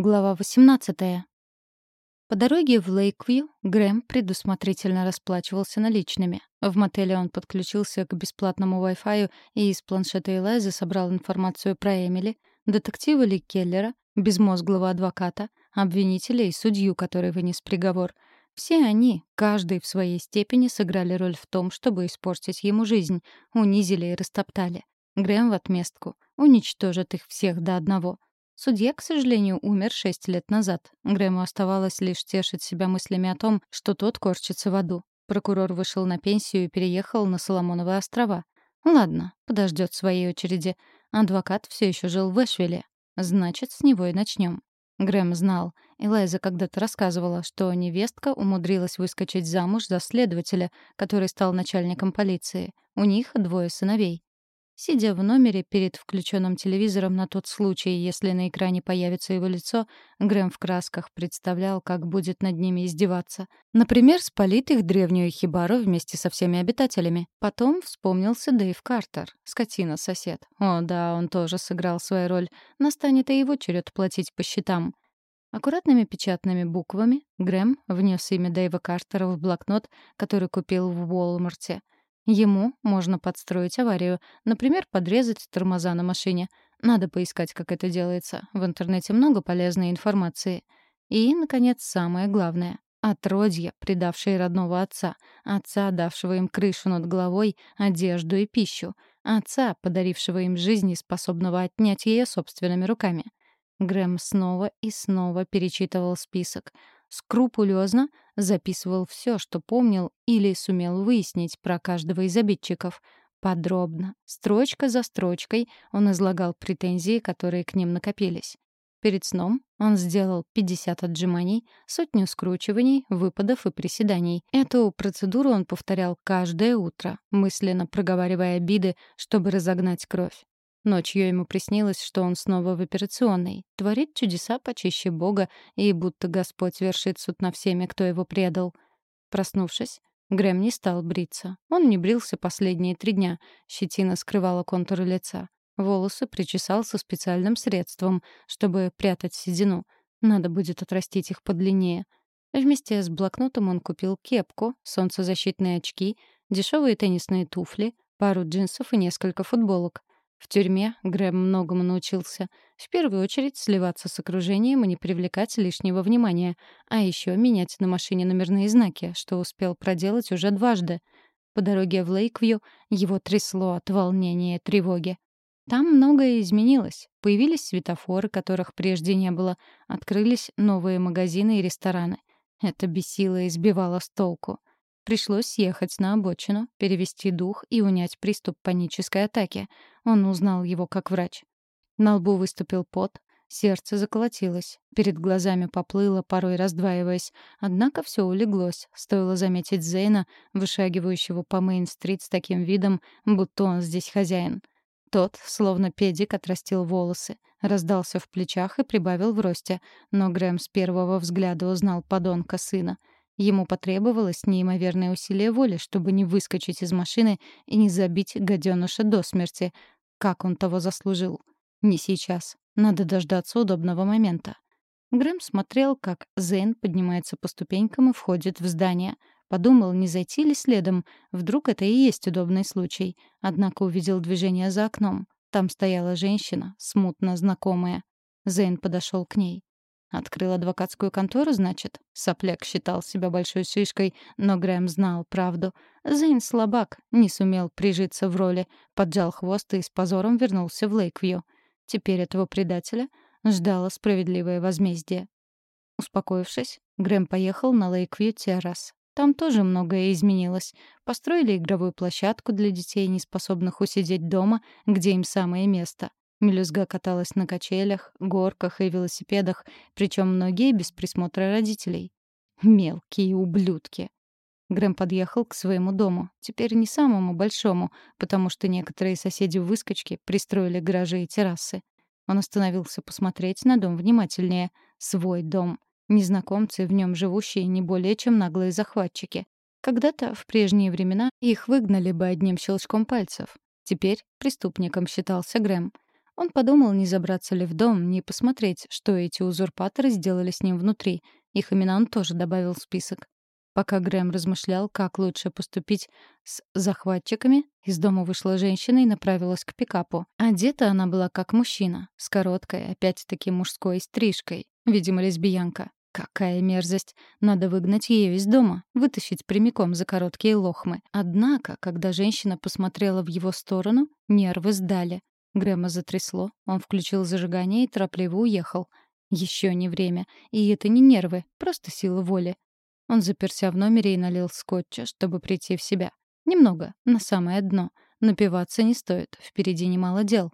Глава 18. По дороге в Лейквью Грэм предусмотрительно расплачивался наличными. В мотеле он подключился к бесплатному Wi-Fi и из планшета Элайзы собрал информацию про Эмили, детектива Ли Келлера, безмозглого адвоката, обвинителя и судью, который вынес приговор. Все они, каждый в своей степени, сыграли роль в том, чтобы испортить ему жизнь, унизили и растоптали. Грэм в отместку уничтожит их всех до одного — Судья, к сожалению, умер шесть лет назад. Грэму оставалось лишь тешить себя мыслями о том, что тот корчится в аду. Прокурор вышел на пенсию и переехал на Соломоновы острова. Ладно, подождет своей очереди. Адвокат все еще жил в Эшвилле. Значит, с него и начнем. Грэм знал. Элайза когда-то рассказывала, что невестка умудрилась выскочить замуж за следователя, который стал начальником полиции. У них двое сыновей. Сидя в номере перед включенным телевизором на тот случай, если на экране появится его лицо, Грэм в красках представлял, как будет над ними издеваться. Например, спалит их древнюю хибару вместе со всеми обитателями. Потом вспомнился Дэйв Картер, скотина-сосед. О, да, он тоже сыграл свою роль. Настанет и его черед платить по счетам. Аккуратными печатными буквами Грэм внес имя Дэйва Картера в блокнот, который купил в Уолмарте — Ему можно подстроить аварию, например, подрезать тормоза на машине. Надо поискать, как это делается. В интернете много полезной информации. И, наконец, самое главное. Отродье, предавшие родного отца, отца, давшего им крышу над головой, одежду и пищу, отца, подарившего им жизнь и способного отнять ее собственными руками. Грэм снова и снова перечитывал список — скрупулезно записывал все, что помнил или сумел выяснить про каждого из обидчиков. Подробно, строчка за строчкой, он излагал претензии, которые к ним накопились. Перед сном он сделал 50 отжиманий, сотню скручиваний, выпадов и приседаний. Эту процедуру он повторял каждое утро, мысленно проговаривая обиды, чтобы разогнать кровь. Ночью ему приснилось, что он снова в операционной, творит чудеса почище Бога, и будто Господь вершит суд на всеми, кто его предал. Проснувшись, Грэм не стал бриться. Он не брился последние три дня. Щетина скрывала контуры лица. Волосы причесал со специальным средством, чтобы прятать седину. Надо будет отрастить их подлиннее. Вместе с блокнотом он купил кепку, солнцезащитные очки, дешевые теннисные туфли, пару джинсов и несколько футболок. В тюрьме Грэм многому научился. В первую очередь сливаться с окружением и не привлекать лишнего внимания, а еще менять на машине номерные знаки, что успел проделать уже дважды. По дороге в Лейквью его трясло от волнения и тревоги. Там многое изменилось. Появились светофоры, которых прежде не было. Открылись новые магазины и рестораны. Это бесило и сбивало с толку. Пришлось съехать на обочину, перевести дух и унять приступ панической атаки. Он узнал его как врач. На лбу выступил пот, сердце заколотилось, перед глазами поплыло, порой раздваиваясь. Однако все улеглось, стоило заметить Зейна, вышагивающего по Мейн-стрит с таким видом, будто он здесь хозяин. Тот, словно педик, отрастил волосы, раздался в плечах и прибавил в росте, но Грэм с первого взгляда узнал подонка сына — Ему потребовалось неимоверное усилие воли, чтобы не выскочить из машины и не забить гаденыша до смерти, как он того заслужил. Не сейчас. Надо дождаться удобного момента. Грэм смотрел, как Зейн поднимается по ступенькам и входит в здание. Подумал, не зайти ли следом. Вдруг это и есть удобный случай. Однако увидел движение за окном. Там стояла женщина, смутно знакомая. Зейн подошел к ней. Открыл адвокатскую контору, значит? Сопляк считал себя большой шишкой, но Грэм знал правду. Зейн слабак, не сумел прижиться в роли, поджал хвост и с позором вернулся в Лейквью. Теперь этого предателя ждало справедливое возмездие. Успокоившись, Грэм поехал на Лейквью Террас. Там тоже многое изменилось. Построили игровую площадку для детей, не способных усидеть дома, где им самое место. Мелюзга каталась на качелях, горках и велосипедах, причем многие без присмотра родителей. Мелкие ублюдки. Грэм подъехал к своему дому, теперь не самому большому, потому что некоторые соседи-выскочки пристроили гаражи и террасы. Он остановился посмотреть на дом внимательнее. Свой дом. Незнакомцы, в нем живущие, не более чем наглые захватчики. Когда-то, в прежние времена, их выгнали бы одним щелчком пальцев. Теперь преступником считался Грэм. Он подумал, не забраться ли в дом, не посмотреть, что эти узурпаторы сделали с ним внутри. Их имена он тоже добавил в список. Пока Грэм размышлял, как лучше поступить с захватчиками, из дома вышла женщина и направилась к пикапу. Одета она была как мужчина, с короткой, опять-таки мужской стрижкой. Видимо, лесбиянка. Какая мерзость. Надо выгнать ее из дома, вытащить прямиком за короткие лохмы. Однако, когда женщина посмотрела в его сторону, нервы сдали. Грэма затрясло, он включил зажигание и торопливо уехал. Еще не время. И это не нервы, просто сила воли. Он заперся в номере и налил скотча, чтобы прийти в себя. Немного, на самое дно. Напиваться не стоит, впереди немало дел.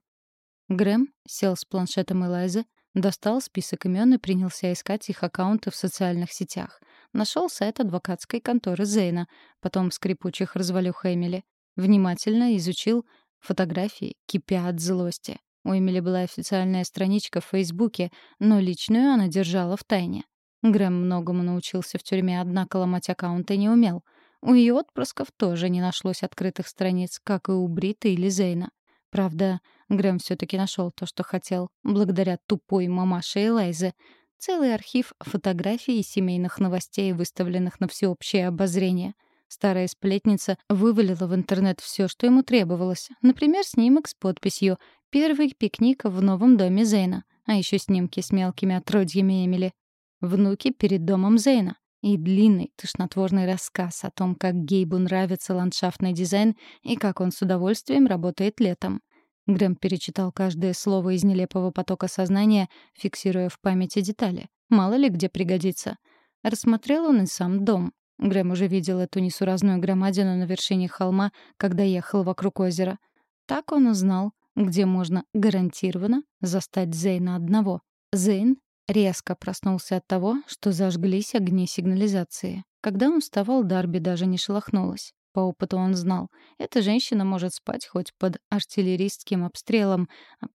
Грэм сел с планшетом Элайзы, достал список имен и принялся искать их аккаунты в социальных сетях. Нашел сайт адвокатской конторы Зейна, потом скрипучих развалюх Эмили. Внимательно изучил фотографии, кипя от злости. У Эмили была официальная страничка в Фейсбуке, но личную она держала в тайне. Грэм многому научился в тюрьме, однако ломать аккаунты не умел. У ее отпрысков тоже не нашлось открытых страниц, как и у Брита или Зейна. Правда, Грэм все-таки нашел то, что хотел, благодаря тупой мамаше Элайзе. Целый архив фотографий и семейных новостей, выставленных на всеобщее обозрение. Старая сплетница вывалила в интернет все, что ему требовалось. Например, снимок с подписью «Первый пикник в новом доме Зейна», а еще снимки с мелкими отродьями Эмили внуки перед домом Зейна и длинный, тошнотворный рассказ о том, как Гейбу нравится ландшафтный дизайн и как он с удовольствием работает летом. Грэм перечитал каждое слово из нелепого потока сознания, фиксируя в памяти детали. Мало ли где пригодится. Рассмотрел он и сам дом. Грэм уже видел эту несуразную громадину на вершине холма, когда ехал вокруг озера. Так он узнал, где можно гарантированно застать Зейна одного. Зейн Резко проснулся от того, что зажглись огни сигнализации. Когда он вставал, Дарби даже не шелохнулась. По опыту он знал, эта женщина может спать хоть под артиллерийским обстрелом,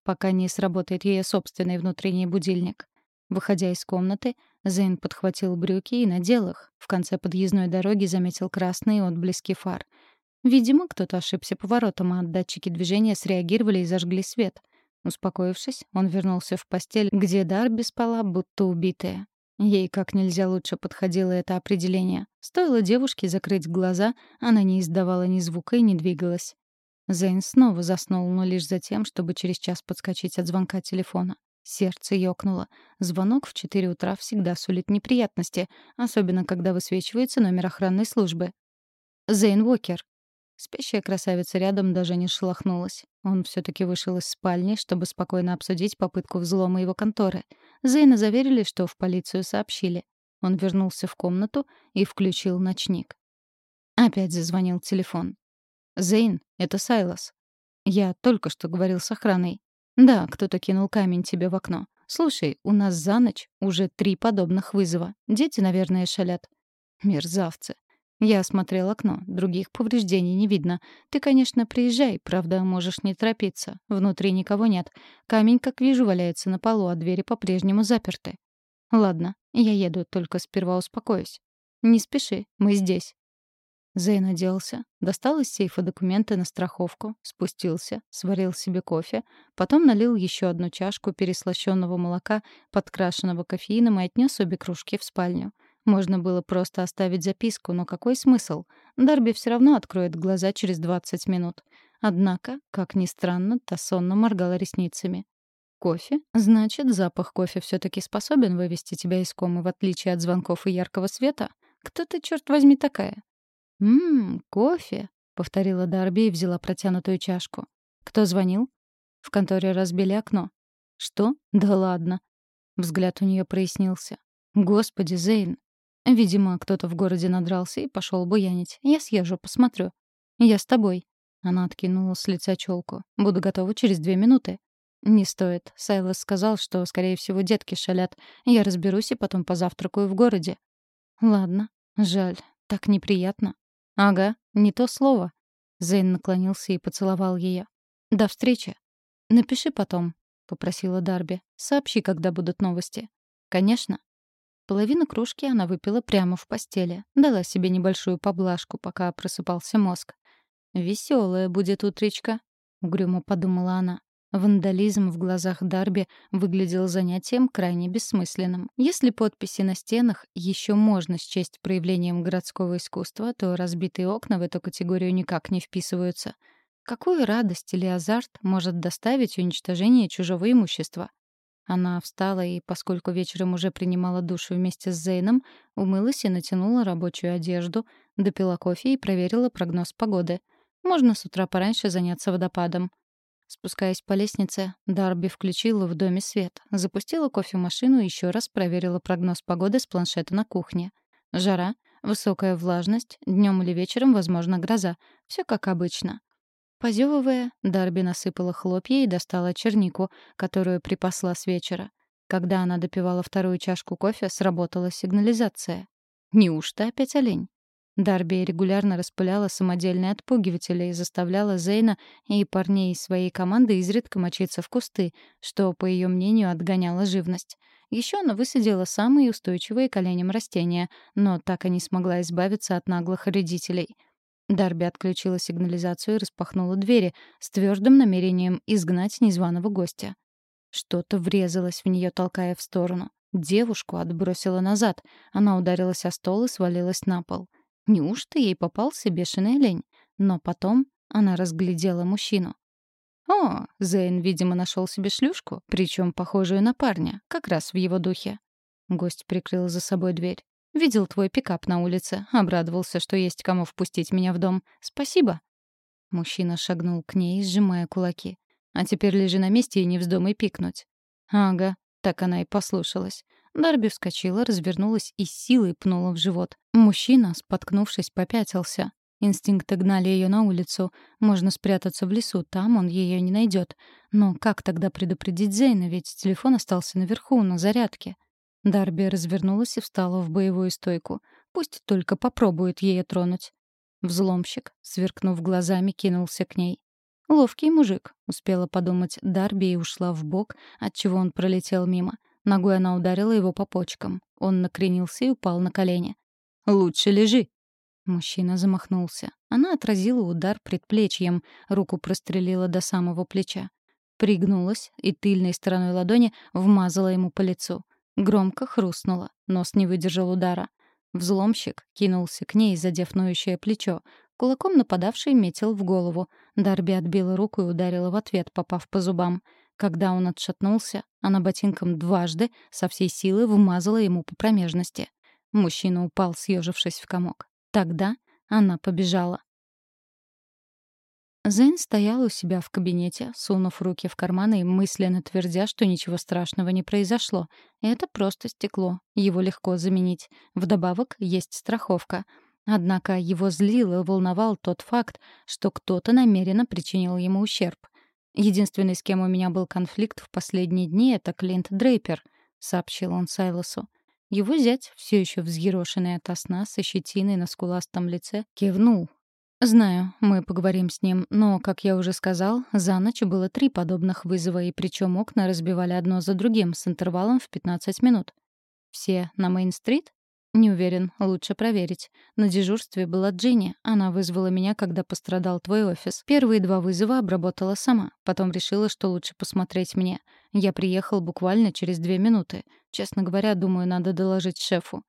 пока не сработает ее собственный внутренний будильник. Выходя из комнаты, Зейн подхватил брюки и надел их. В конце подъездной дороги заметил красные отблески фар. Видимо, кто-то ошибся поворотом, а датчики движения среагировали и зажгли свет. Успокоившись, он вернулся в постель, где Дарби спала, будто убитая. Ей как нельзя лучше подходило это определение. Стоило девушке закрыть глаза, она не издавала ни звука и не двигалась. Зейн снова заснул, но лишь за тем, чтобы через час подскочить от звонка телефона. Сердце ёкнуло. Звонок в 4 утра всегда сулит неприятности, особенно когда высвечивается номер охранной службы. «Зейн Уокер», Спящая красавица рядом даже не шелохнулась. Он все таки вышел из спальни, чтобы спокойно обсудить попытку взлома его конторы. Зейна заверили, что в полицию сообщили. Он вернулся в комнату и включил ночник. Опять зазвонил телефон. «Зейн, это Сайлас. Я только что говорил с охраной. Да, кто-то кинул камень тебе в окно. Слушай, у нас за ночь уже три подобных вызова. Дети, наверное, шалят. Мерзавцы. Я осмотрел окно, других повреждений не видно. Ты, конечно, приезжай, правда, можешь не торопиться. Внутри никого нет. Камень, как вижу, валяется на полу, а двери по-прежнему заперты. Ладно, я еду, только сперва успокоюсь. Не спеши, мы здесь. Зейн оделся, достал из сейфа документы на страховку, спустился, сварил себе кофе, потом налил еще одну чашку переслащенного молока, подкрашенного кофеином и отнес обе кружки в спальню. Можно было просто оставить записку, но какой смысл? Дарби все равно откроет глаза через 20 минут. Однако, как ни странно, та сонно моргала ресницами. Кофе? Значит, запах кофе все таки способен вывести тебя из комы, в отличие от звонков и яркого света? Кто ты, черт возьми, такая? «Ммм, кофе», — повторила Дарби и взяла протянутую чашку. «Кто звонил?» В конторе разбили окно. «Что? Да ладно». Взгляд у нее прояснился. «Господи, Зейн, Видимо, кто-то в городе надрался и пошел буянить. Я съезжу, посмотрю. Я с тобой. Она откинула с лица челку. Буду готова через две минуты. Не стоит. Сайлос сказал, что, скорее всего, детки шалят. Я разберусь и потом позавтракаю в городе. Ладно. Жаль. Так неприятно. Ага, не то слово. Зейн наклонился и поцеловал ее. До встречи. Напиши потом, попросила Дарби. Сообщи, когда будут новости. Конечно. Половину кружки она выпила прямо в постели. Дала себе небольшую поблажку, пока просыпался мозг. «Веселая будет утречка», — угрюмо подумала она. Вандализм в глазах Дарби выглядел занятием крайне бессмысленным. Если подписи на стенах еще можно счесть проявлением городского искусства, то разбитые окна в эту категорию никак не вписываются. Какую радость или азарт может доставить уничтожение чужого имущества? Она встала и, поскольку вечером уже принимала душ вместе с Зейном, умылась и натянула рабочую одежду, допила кофе и проверила прогноз погоды. Можно с утра пораньше заняться водопадом. Спускаясь по лестнице, Дарби включила в доме свет, запустила кофемашину и еще раз проверила прогноз погоды с планшета на кухне. Жара, высокая влажность, днем или вечером, возможно, гроза. Все как обычно. Позевывая, Дарби насыпала хлопья и достала чернику, которую припасла с вечера. Когда она допивала вторую чашку кофе, сработала сигнализация. Неужто опять олень? Дарби регулярно распыляла самодельные отпугиватели и заставляла Зейна и парней своей команды изредка мочиться в кусты, что, по ее мнению, отгоняло живность. Еще она высадила самые устойчивые к оленям растения, но так и не смогла избавиться от наглых вредителей. Дарби отключила сигнализацию и распахнула двери с твердым намерением изгнать незваного гостя. Что-то врезалось в нее, толкая в сторону. Девушку отбросила назад. Она ударилась о стол и свалилась на пол. Неужто ей попался бешеный олень? Но потом она разглядела мужчину. О, Зейн, видимо, нашел себе шлюшку, причем похожую на парня, как раз в его духе. Гость прикрыл за собой дверь. «Видел твой пикап на улице. Обрадовался, что есть кому впустить меня в дом. Спасибо». Мужчина шагнул к ней, сжимая кулаки. «А теперь лежи на месте и не вздумай пикнуть». «Ага», так она и послушалась. Дарби вскочила, развернулась и силой пнула в живот. Мужчина, споткнувшись, попятился. Инстинкты гнали ее на улицу. Можно спрятаться в лесу, там он ее не найдет. Но как тогда предупредить Зейна, ведь телефон остался наверху, на зарядке? Дарби развернулась и встала в боевую стойку. Пусть только попробует ее тронуть. Взломщик, сверкнув глазами, кинулся к ней. «Ловкий мужик», — успела подумать Дарби и ушла в бок, отчего он пролетел мимо. Ногой она ударила его по почкам. Он накренился и упал на колени. «Лучше лежи!» Мужчина замахнулся. Она отразила удар предплечьем, руку прострелила до самого плеча. Пригнулась и тыльной стороной ладони вмазала ему по лицу. Громко хрустнула, нос не выдержал удара. Взломщик кинулся к ней, задев ноющее плечо. Кулаком нападавший метил в голову. Дарби отбила руку и ударила в ответ, попав по зубам. Когда он отшатнулся, она ботинком дважды со всей силы вмазала ему по промежности. Мужчина упал, съежившись в комок. Тогда она побежала. Зейн стоял у себя в кабинете, сунув руки в карманы и мысленно твердя, что ничего страшного не произошло. Это просто стекло. Его легко заменить. Вдобавок есть страховка. Однако его злил и волновал тот факт, что кто-то намеренно причинил ему ущерб. Единственный, с кем у меня был конфликт в последние дни, это Клинт Дрейпер, сообщил он Сайлосу. Его зять, все еще взъерошенный ото сна, со щетиной на скуластом лице, кивнул. «Знаю, мы поговорим с ним, но, как я уже сказал, за ночь было три подобных вызова, и причем окна разбивали одно за другим с интервалом в 15 минут. Все на Мейн-стрит? Не уверен, лучше проверить. На дежурстве была Джинни. Она вызвала меня, когда пострадал твой офис. Первые два вызова обработала сама. Потом решила, что лучше посмотреть мне. Я приехал буквально через две минуты. Честно говоря, думаю, надо доложить шефу.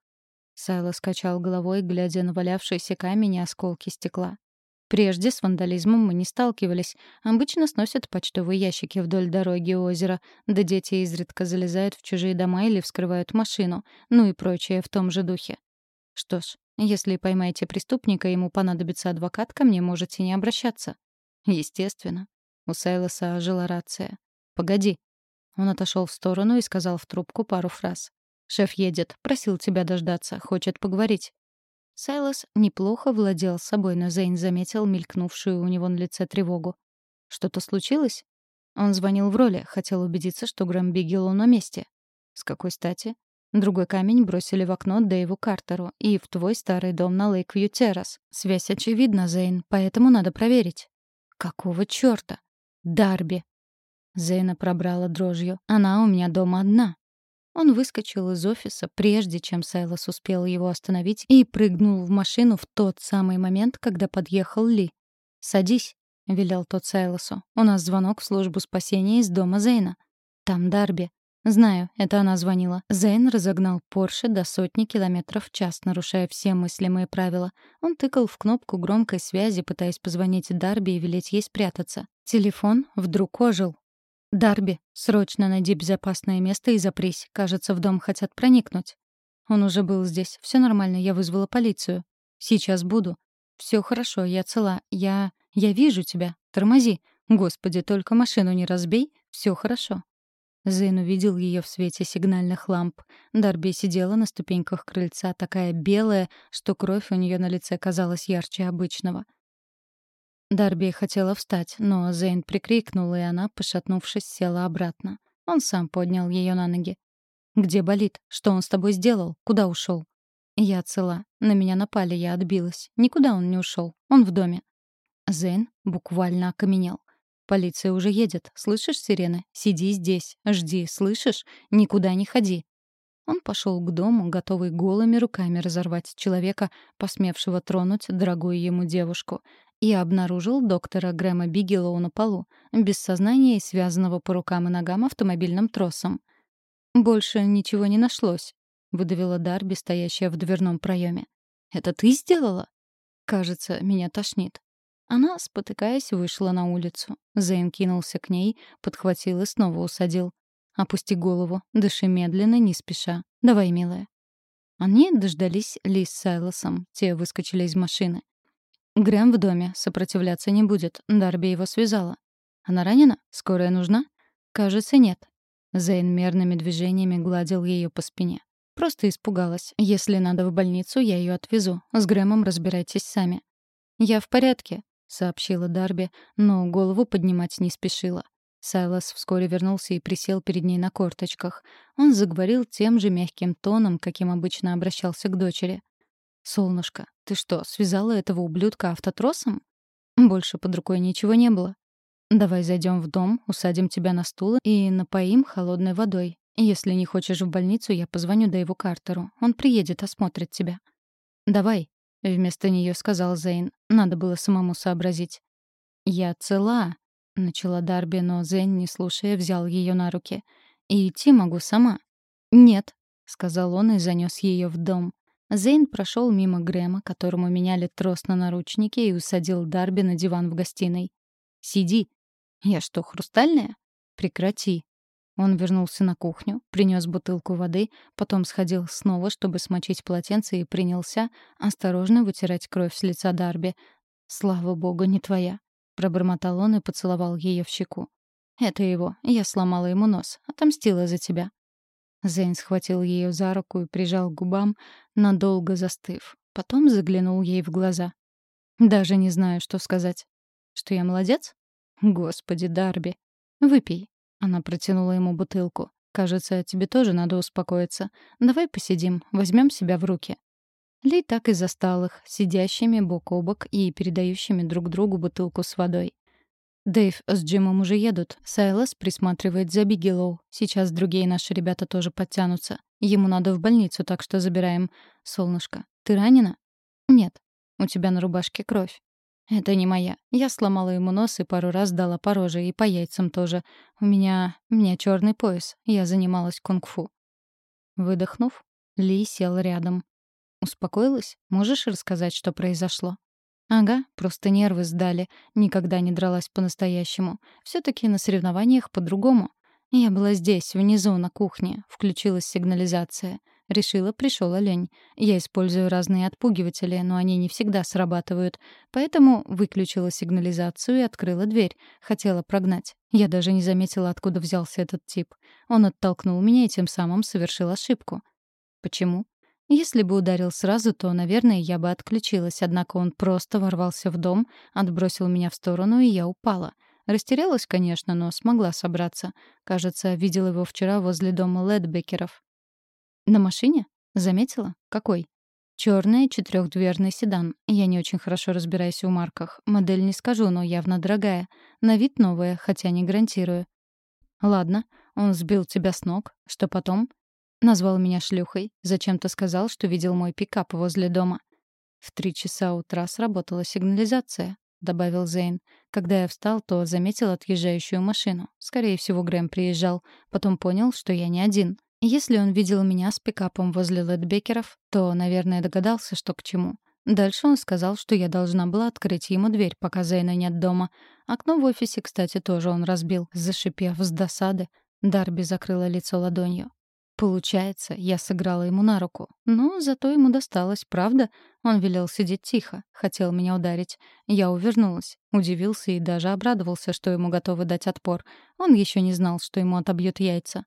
Сайло скачал головой, глядя на валявшийся камень и осколки стекла. Прежде с вандализмом мы не сталкивались. Обычно сносят почтовые ящики вдоль дороги озера, да дети изредка залезают в чужие дома или вскрывают машину, ну и прочее в том же духе. Что ж, если поймаете преступника, ему понадобится адвокат, ко мне можете не обращаться. Естественно. У Сайлоса ожила рация. «Погоди». Он отошел в сторону и сказал в трубку пару фраз. «Шеф едет. Просил тебя дождаться. Хочет поговорить». Сайлос неплохо владел собой, но Зейн заметил мелькнувшую у него на лице тревогу. «Что-то случилось?» Он звонил в роли, хотел убедиться, что Грэм Бигелу на месте. «С какой стати?» Другой камень бросили в окно Дэйву Картеру и в твой старый дом на Лейквью Террас. Связь очевидна, Зейн, поэтому надо проверить. Какого чёрта? Дарби. Зейна пробрала дрожью. Она у меня дома одна. Он выскочил из офиса, прежде чем Сайлос успел его остановить, и прыгнул в машину в тот самый момент, когда подъехал Ли. «Садись», — велел тот Сайлосу. «У нас звонок в службу спасения из дома Зейна. Там Дарби. Знаю, это она звонила. Зейн разогнал Порше до сотни километров в час, нарушая все мыслимые правила. Он тыкал в кнопку громкой связи, пытаясь позвонить Дарби и велеть ей спрятаться. Телефон вдруг ожил. «Дарби, срочно найди безопасное место и запрись. Кажется, в дом хотят проникнуть». Он уже был здесь. Все нормально, я вызвала полицию. Сейчас буду. Все хорошо, я цела. Я... я вижу тебя. Тормози. Господи, только машину не разбей. Все хорошо. Зейн увидел ее в свете сигнальных ламп. Дарби сидела на ступеньках крыльца, такая белая, что кровь у нее на лице казалась ярче обычного. Дарби хотела встать, но Зейн прикрикнул, и она, пошатнувшись, села обратно. Он сам поднял ее на ноги. «Где болит? Что он с тобой сделал? Куда ушел? Я цела. На меня напали, я отбилась. Никуда он не ушел. Он в доме. Зейн буквально окаменел. Полиция уже едет. Слышишь сирены? Сиди здесь. Жди. Слышишь? Никуда не ходи. Он пошел к дому, готовый голыми руками разорвать человека, посмевшего тронуть дорогую ему девушку, и обнаружил доктора Грэма Бигелоу на полу, без сознания и связанного по рукам и ногам автомобильным тросом. «Больше ничего не нашлось», — выдавила Дарби, стоящая в дверном проеме. «Это ты сделала?» «Кажется, меня тошнит. Она, спотыкаясь, вышла на улицу. Зейн кинулся к ней, подхватил и снова усадил. «Опусти голову, дыши медленно, не спеша. Давай, милая». Они дождались Ли с Сайлосом. Те выскочили из машины. Грэм в доме, сопротивляться не будет. Дарби его связала. Она ранена? Скорая нужна? Кажется, нет. Зейн мерными движениями гладил ее по спине. Просто испугалась. Если надо в больницу, я ее отвезу. С Грэмом разбирайтесь сами. Я в порядке, сообщила Дарби, но голову поднимать не спешила. Сайлас вскоре вернулся и присел перед ней на корточках. Он заговорил тем же мягким тоном, каким обычно обращался к дочери. «Солнышко, ты что, связала этого ублюдка автотросом?» Больше под рукой ничего не было. «Давай зайдем в дом, усадим тебя на стул и напоим холодной водой. Если не хочешь в больницу, я позвоню Дэйву Картеру. Он приедет, осмотрит тебя». «Давай», — вместо нее сказал Зейн. Надо было самому сообразить. «Я цела», — начала Дарби, но Зейн, не слушая, взял ее на руки. «И идти могу сама». «Нет», — сказал он и занес ее в дом. Зейн прошел мимо Грэма, которому меняли трос на наручники, и усадил Дарби на диван в гостиной. «Сиди». «Я что, хрустальная?» «Прекрати», он вернулся на кухню, принес бутылку воды, потом сходил снова, чтобы смочить полотенце, и принялся осторожно вытирать кровь с лица Дарби. «Слава богу, не твоя», — пробормотал он и поцеловал ее в щеку. «Это его. Я сломала ему нос. Отомстила за тебя». Зейн схватил ее за руку и прижал к губам, надолго застыв. Потом заглянул ей в глаза. «Даже не знаю, что сказать. Что я молодец? Господи, Дарби. Выпей. Она протянула ему бутылку. «Кажется, тебе тоже надо успокоиться. Давай посидим, возьмем себя в руки». Ли так и застал их, сидящими бок о бок и передающими друг другу бутылку с водой. Дэйв с Джимом уже едут. Сайлас присматривает за Бигелоу. Сейчас другие наши ребята тоже подтянутся. Ему надо в больницу, так что забираем. Солнышко, ты ранена? Нет. У тебя на рубашке кровь. Это не моя. Я сломала ему нос и пару раз дала по роже, и по яйцам тоже. У меня... у меня черный пояс. Я занималась кунг-фу. Выдохнув, Ли сел рядом. «Успокоилась? Можешь рассказать, что произошло?» «Ага, просто нервы сдали. Никогда не дралась по-настоящему. все таки на соревнованиях по-другому. Я была здесь, внизу, на кухне. Включилась сигнализация. Решила, пришел олень. Я использую разные отпугиватели, но они не всегда срабатывают. Поэтому выключила сигнализацию и открыла дверь. Хотела прогнать. Я даже не заметила, откуда взялся этот тип. Он оттолкнул меня и тем самым совершил ошибку. Почему? Если бы ударил сразу, то, наверное, я бы отключилась, однако он просто ворвался в дом, отбросил меня в сторону, и я упала. Растерялась, конечно, но смогла собраться. Кажется, видела его вчера возле дома Ледбекеров. На машине? Заметила? Какой? Черный четырехдверный седан. Я не очень хорошо разбираюсь в марках. Модель не скажу, но явно дорогая. На вид новая, хотя не гарантирую. Ладно, он сбил тебя с ног. Что потом? Назвал меня шлюхой. Зачем-то сказал, что видел мой пикап возле дома. В три часа утра сработала сигнализация. — добавил Зейн. Когда я встал, то заметил отъезжающую машину. Скорее всего, Грэм приезжал. Потом понял, что я не один. Если он видел меня с пикапом возле Лэдбекеров, то, наверное, догадался, что к чему. Дальше он сказал, что я должна была открыть ему дверь, пока Зейна нет дома. Окно в офисе, кстати, тоже он разбил, зашипев с досады. Дарби закрыла лицо ладонью. Получается, я сыграла ему на руку. Но зато ему досталось, правда? Он велел сидеть тихо, хотел меня ударить. Я увернулась, удивился и даже обрадовался, что ему готовы дать отпор. Он еще не знал, что ему отобьют яйца.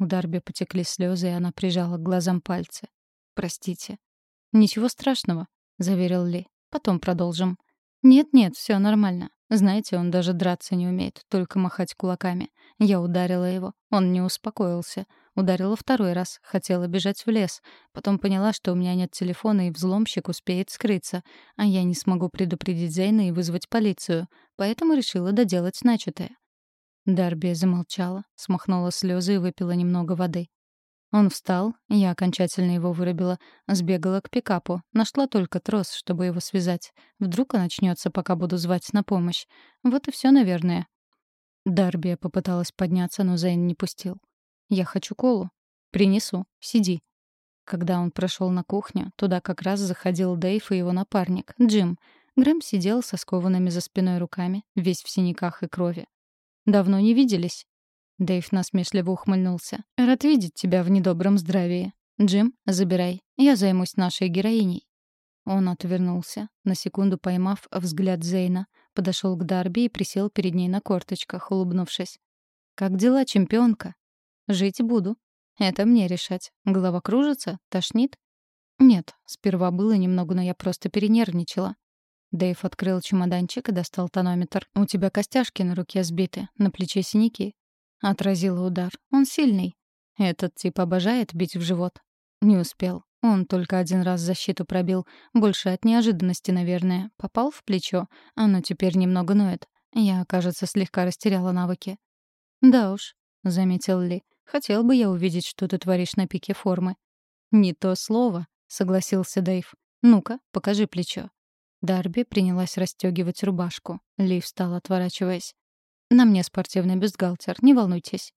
У Дарби потекли слезы, и она прижала к глазам пальцы. «Простите». «Ничего страшного», — заверил Ли. «Потом продолжим». «Нет-нет, все нормально. Знаете, он даже драться не умеет, только махать кулаками. Я ударила его. Он не успокоился. Ударила второй раз, хотела бежать в лес. Потом поняла, что у меня нет телефона, и взломщик успеет скрыться. А я не смогу предупредить Зейна и вызвать полицию. Поэтому решила доделать начатое. Дарби замолчала, смахнула слезы и выпила немного воды. Он встал, я окончательно его вырубила, сбегала к пикапу, нашла только трос, чтобы его связать. Вдруг он начнется, пока буду звать на помощь. Вот и все, наверное. Дарби попыталась подняться, но Зейн не пустил. «Я хочу колу». «Принесу. Сиди». Когда он прошел на кухню, туда как раз заходил Дэйв и его напарник, Джим. Грэм сидел со скованными за спиной руками, весь в синяках и крови. «Давно не виделись?» Дэйв насмешливо ухмыльнулся. «Рад видеть тебя в недобром здравии. Джим, забирай. Я займусь нашей героиней». Он отвернулся, на секунду поймав взгляд Зейна, подошел к Дарби и присел перед ней на корточках, улыбнувшись. «Как дела, чемпионка?» Жить буду. Это мне решать. Голова кружится? Тошнит? Нет, сперва было немного, но я просто перенервничала. Дэйв открыл чемоданчик и достал тонометр. «У тебя костяшки на руке сбиты, на плече синяки». Отразила удар. Он сильный. Этот тип обожает бить в живот. Не успел. Он только один раз защиту пробил. Больше от неожиданности, наверное. Попал в плечо. Оно теперь немного ноет. Я, кажется, слегка растеряла навыки. «Да уж», — заметил Ли. Хотел бы я увидеть, что ты творишь на пике формы». «Не то слово», — согласился Дэйв. «Ну-ка, покажи плечо». Дарби принялась расстегивать рубашку. Ли встал, отворачиваясь. «На мне спортивный бюстгальтер, не волнуйтесь».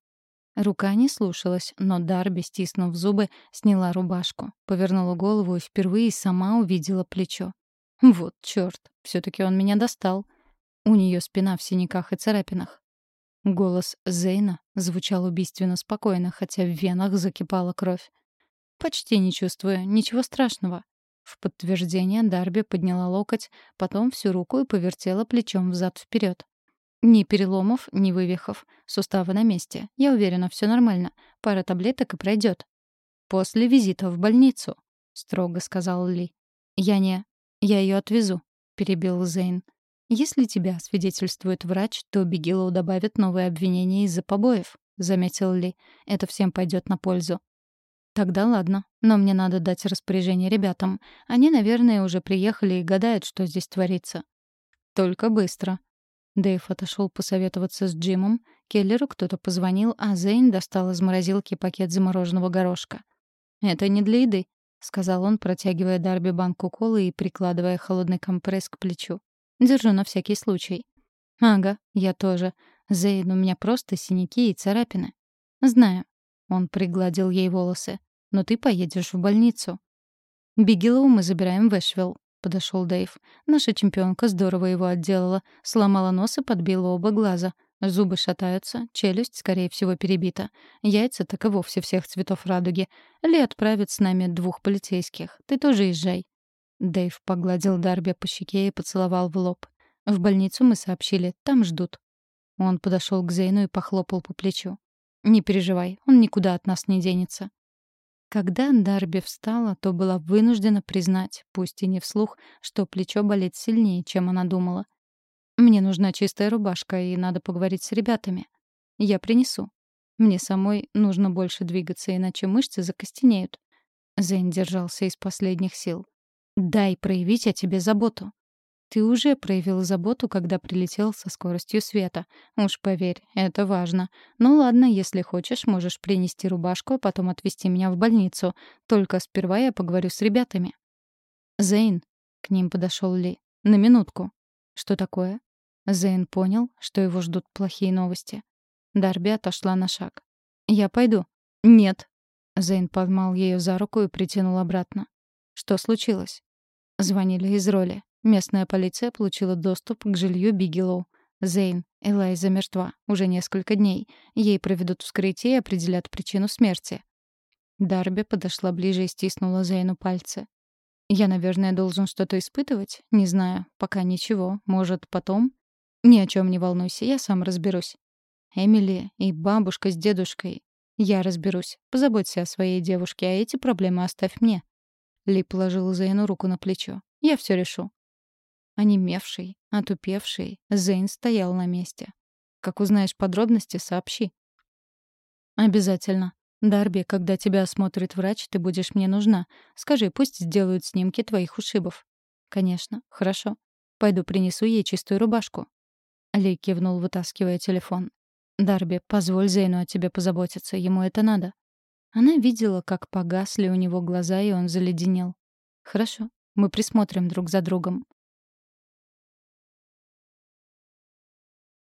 Рука не слушалась, но Дарби, стиснув зубы, сняла рубашку, повернула голову и впервые сама увидела плечо. Вот чёрт, всё-таки он меня достал. У неё спина в синяках и царапинах. Голос Зейна звучал убийственно спокойно, хотя в венах закипала кровь. «Почти не чувствую. Ничего страшного». В подтверждение Дарби подняла локоть, потом всю руку и повертела плечом взад вперед. Ни переломов, ни вывихов. Суставы на месте. Я уверена, все нормально. Пара таблеток и пройдет. «После визита в больницу», — строго сказал Ли. «Я не... Я ее отвезу», — перебил Зейн. «Если тебя свидетельствует врач, то Бигелоу добавит новые обвинения из-за побоев», — заметил Ли. «Это всем пойдет на пользу». «Тогда ладно, но мне надо дать распоряжение ребятам. Они, наверное, уже приехали и гадают, что здесь творится». «Только быстро». Дэйв отошел посоветоваться с Джимом. Келлеру кто-то позвонил, а Зейн достал из морозилки пакет замороженного горошка. «Это не для еды», — сказал он, протягивая Дарби банку колы и прикладывая холодный компресс к плечу. Держу на всякий случай. Ага, я тоже. Зейн, у меня просто синяки и царапины. Знаю. Он пригладил ей волосы. Но ты поедешь в больницу. Бигелоу мы забираем в Эшвилл. Подошел Дэйв. Наша чемпионка здорово его отделала. Сломала нос и подбила оба глаза. Зубы шатаются, челюсть, скорее всего, перебита. Яйца так и вовсе всех цветов радуги. Ли отправит с нами двух полицейских. Ты тоже езжай. Дэйв погладил Дарби по щеке и поцеловал в лоб. В больницу мы сообщили, там ждут. Он подошел к Зейну и похлопал по плечу. «Не переживай, он никуда от нас не денется». Когда Дарби встала, то была вынуждена признать, пусть и не вслух, что плечо болит сильнее, чем она думала. «Мне нужна чистая рубашка, и надо поговорить с ребятами. Я принесу. Мне самой нужно больше двигаться, иначе мышцы закостенеют». Зейн держался из последних сил. Дай проявить о тебе заботу. Ты уже проявил заботу, когда прилетел со скоростью света. Уж поверь, это важно. Ну ладно, если хочешь, можешь принести рубашку, а потом отвезти меня в больницу. Только сперва я поговорю с ребятами. Зейн, к ним подошел Ли. На минутку. Что такое? Зейн понял, что его ждут плохие новости. Дарби отошла на шаг. «Я пойду». «Нет». Зейн поймал ее за руку и притянул обратно. «Что случилось?» Звонили из роли. Местная полиция получила доступ к жилью Бигелоу. Зейн, Элайза мертва. Уже несколько дней. Ей проведут вскрытие и определят причину смерти. Дарби подошла ближе и стиснула Зейну пальцы. «Я, наверное, должен что-то испытывать? Не знаю. Пока ничего. Может, потом?» «Ни о чем не волнуйся, я сам разберусь». «Эмили и бабушка с дедушкой. Я разберусь. Позаботься о своей девушке, а эти проблемы оставь мне». Ли положил Зейну руку на плечо. «Я все решу». Онемевший, отупевший, Зейн стоял на месте. «Как узнаешь подробности, сообщи». «Обязательно. Дарби, когда тебя осмотрит врач, ты будешь мне нужна. Скажи, пусть сделают снимки твоих ушибов». «Конечно. Хорошо. Пойду принесу ей чистую рубашку». Ли кивнул, вытаскивая телефон. «Дарби, позволь Зейну о тебе позаботиться. Ему это надо». Она видела, как погасли у него глаза, и он заледенел. «Хорошо. Мы присмотрим друг за другом.